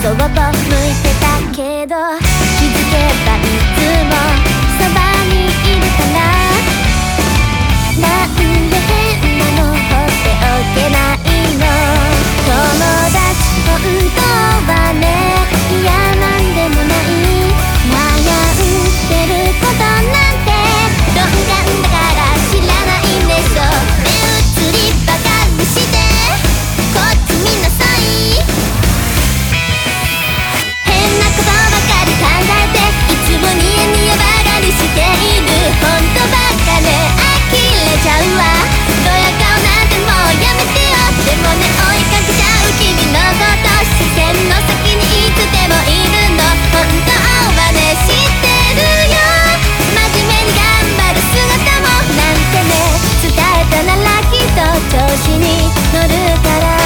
そっと向いてたけどと調子に乗るから